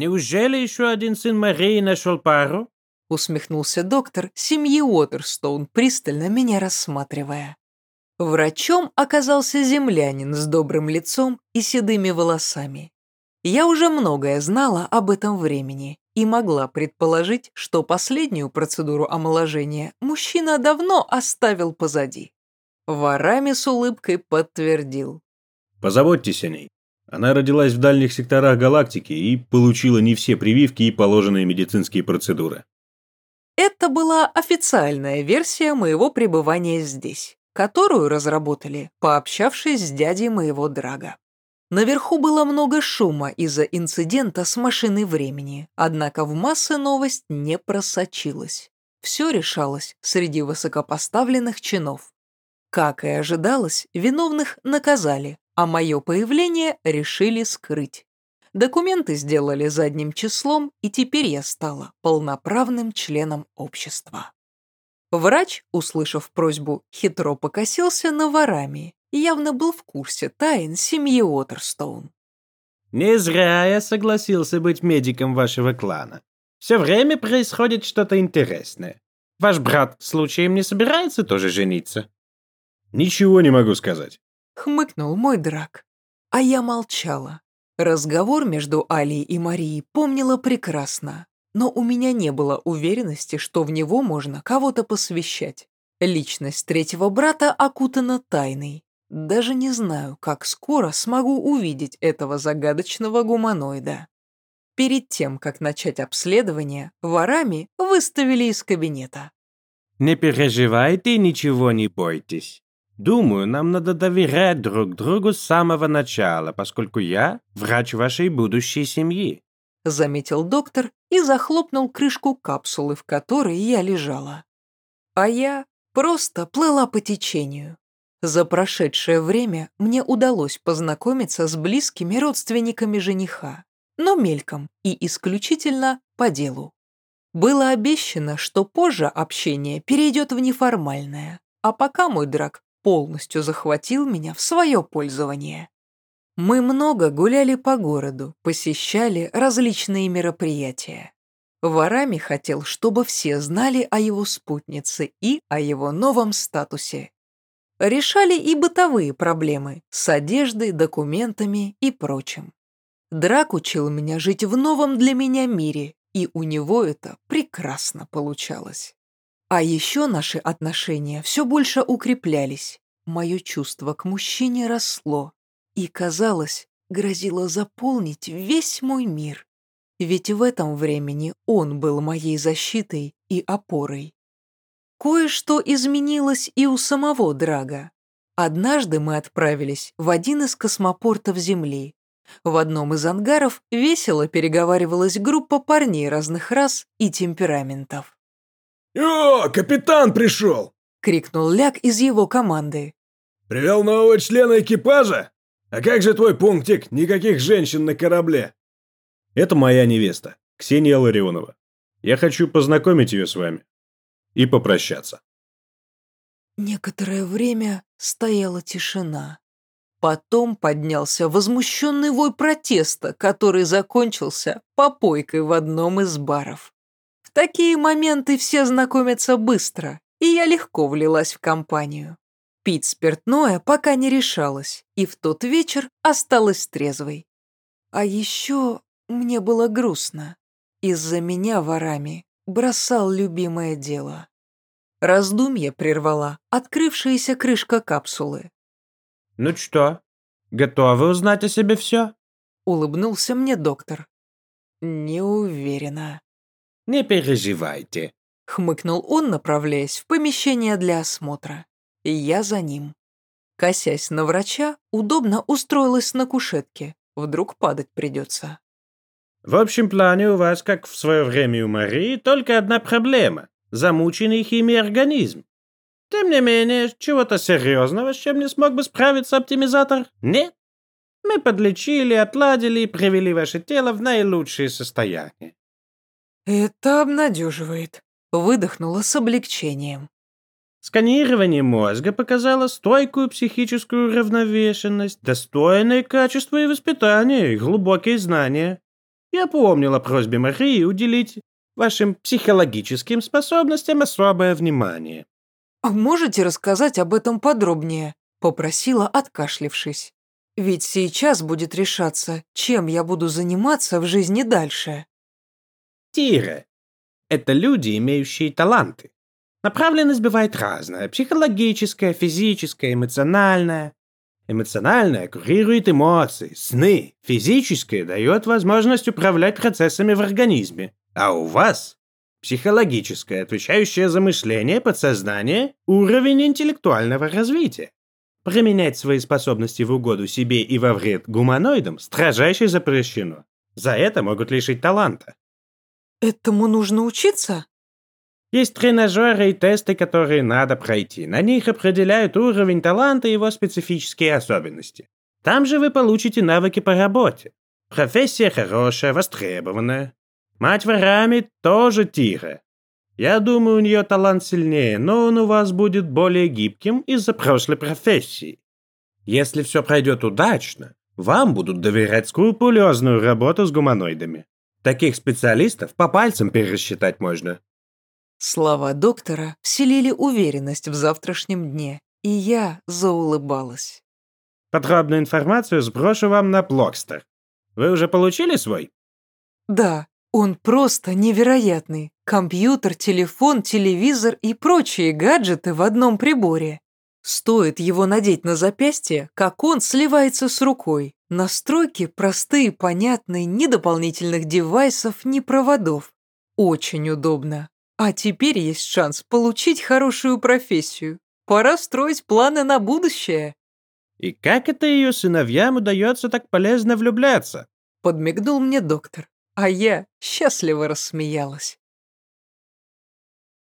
Неужели еще один сын Марии нашел пару? Усмехнулся доктор семьи Уотерстоун, пристально меня рассматривая. Врачом оказался землянин с добрым лицом и седыми волосами. Я уже многое знала об этом времени и могла предположить, что последнюю процедуру омоложения мужчина давно оставил позади. Варами с улыбкой подтвердил. Позаботьтесь о ней. Она родилась в дальних секторах галактики и получила не все прививки и положенные медицинские процедуры. Это была официальная версия моего пребывания здесь, которую разработали, пообщавшись с дядей моего Драга. Наверху было много шума из-за инцидента с машиной времени, однако в массы новость не просочилась. Все решалось среди высокопоставленных чинов. Как и ожидалось, виновных наказали, а мое появление решили скрыть. Документы сделали задним числом, и теперь я стала полноправным членом общества. Врач, услышав просьбу, хитро покосился на ворами и явно был в курсе тайн семьи Уотерстоун. Не зря я согласился быть медиком вашего клана. Все время происходит что-то интересное. Ваш брат случаем не собирается тоже жениться? Ничего не могу сказать. Хмыкнул мой драк. А я молчала. Разговор между Алией и Марией помнила прекрасно, но у меня не было уверенности, что в него можно кого-то посвящать. Личность третьего брата окутана тайной. Даже не знаю, как скоро смогу увидеть этого загадочного гуманоида. Перед тем, как начать обследование, ворами выставили из кабинета. «Не переживайте, ничего не бойтесь. Думаю, нам надо доверять друг другу с самого начала, поскольку я врач вашей будущей семьи», заметил доктор и захлопнул крышку капсулы, в которой я лежала. А я просто плыла по течению. За прошедшее время мне удалось познакомиться с близкими родственниками жениха, но мельком и исключительно по делу. Было обещано, что позже общение перейдет в неформальное, а пока мой драк полностью захватил меня в свое пользование. Мы много гуляли по городу, посещали различные мероприятия. Варами хотел, чтобы все знали о его спутнице и о его новом статусе. Решали и бытовые проблемы с одеждой, документами и прочим. Драк учил меня жить в новом для меня мире, и у него это прекрасно получалось. А еще наши отношения все больше укреплялись. Мое чувство к мужчине росло и, казалось, грозило заполнить весь мой мир. Ведь в этом времени он был моей защитой и опорой. Кое-что изменилось и у самого Драга. Однажды мы отправились в один из космопортов Земли. В одном из ангаров весело переговаривалась группа парней разных рас и темпераментов. «О, капитан пришел!» — крикнул Ляг из его команды. «Привел нового члена экипажа? А как же твой пунктик? Никаких женщин на корабле!» «Это моя невеста, Ксения Ларионова. Я хочу познакомить ее с вами и попрощаться». Некоторое время стояла тишина. Потом поднялся возмущенный вой протеста, который закончился попойкой в одном из баров. В такие моменты все знакомятся быстро, и я легко влилась в компанию. Пить спиртное пока не решалась, и в тот вечер осталась трезвой. А еще мне было грустно. Из-за меня ворами бросал любимое дело. Раздумье прервала открывшаяся крышка капсулы. «Ну что, готовы узнать о себе все?» Улыбнулся мне доктор. Не уверена. «Не переживайте», — хмыкнул он, направляясь в помещение для осмотра. И я за ним. Косясь на врача, удобно устроилась на кушетке. Вдруг падать придется. «В общем плане у вас, как в свое время у Марии, только одна проблема — замученный химией организм. Тем не менее, чего-то серьезного, с чем не смог бы справиться оптимизатор, нет. Мы подлечили, отладили и привели ваше тело в наилучшее состояние. «Это обнадеживает», — выдохнула с облегчением. Сканирование мозга показало стойкую психическую равновешенность, достойное качество и воспитание, и глубокие знания. Я помнил о просьбе Марии уделить вашим психологическим способностям особое внимание. «А можете рассказать об этом подробнее?» — попросила, откашлившись. «Ведь сейчас будет решаться, чем я буду заниматься в жизни дальше». Тира — это люди, имеющие таланты. Направленность бывает разная – психологическая, физическая, эмоциональная. Эмоциональная курирует эмоции, сны. Физическая дает возможность управлять процессами в организме. А у вас психологическая, отвечающая за мышление, подсознание, уровень интеллектуального развития. Применять свои способности в угоду себе и во вред гуманоидам строжайше запрещено. За это могут лишить таланта. Этому нужно учиться? Есть тренажеры и тесты, которые надо пройти. На них определяют уровень таланта и его специфические особенности. Там же вы получите навыки по работе. Профессия хорошая, востребованная. Мать ворами тоже тихо. Я думаю, у нее талант сильнее, но он у вас будет более гибким из-за прошлой профессии. Если все пройдет удачно, вам будут доверять скрупулезную работу с гуманоидами. Таких специалистов по пальцам пересчитать можно. Слова доктора вселили уверенность в завтрашнем дне, и я заулыбалась. Подробную информацию сброшу вам на Блокстер. Вы уже получили свой? Да, он просто невероятный. Компьютер, телефон, телевизор и прочие гаджеты в одном приборе. Стоит его надеть на запястье, как он сливается с рукой. Настройки простые, понятные, ни дополнительных девайсов, ни проводов. Очень удобно. А теперь есть шанс получить хорошую профессию. Пора строить планы на будущее. И как это ее сыновьям удается так полезно влюбляться? Подмигнул мне доктор, а я счастливо рассмеялась.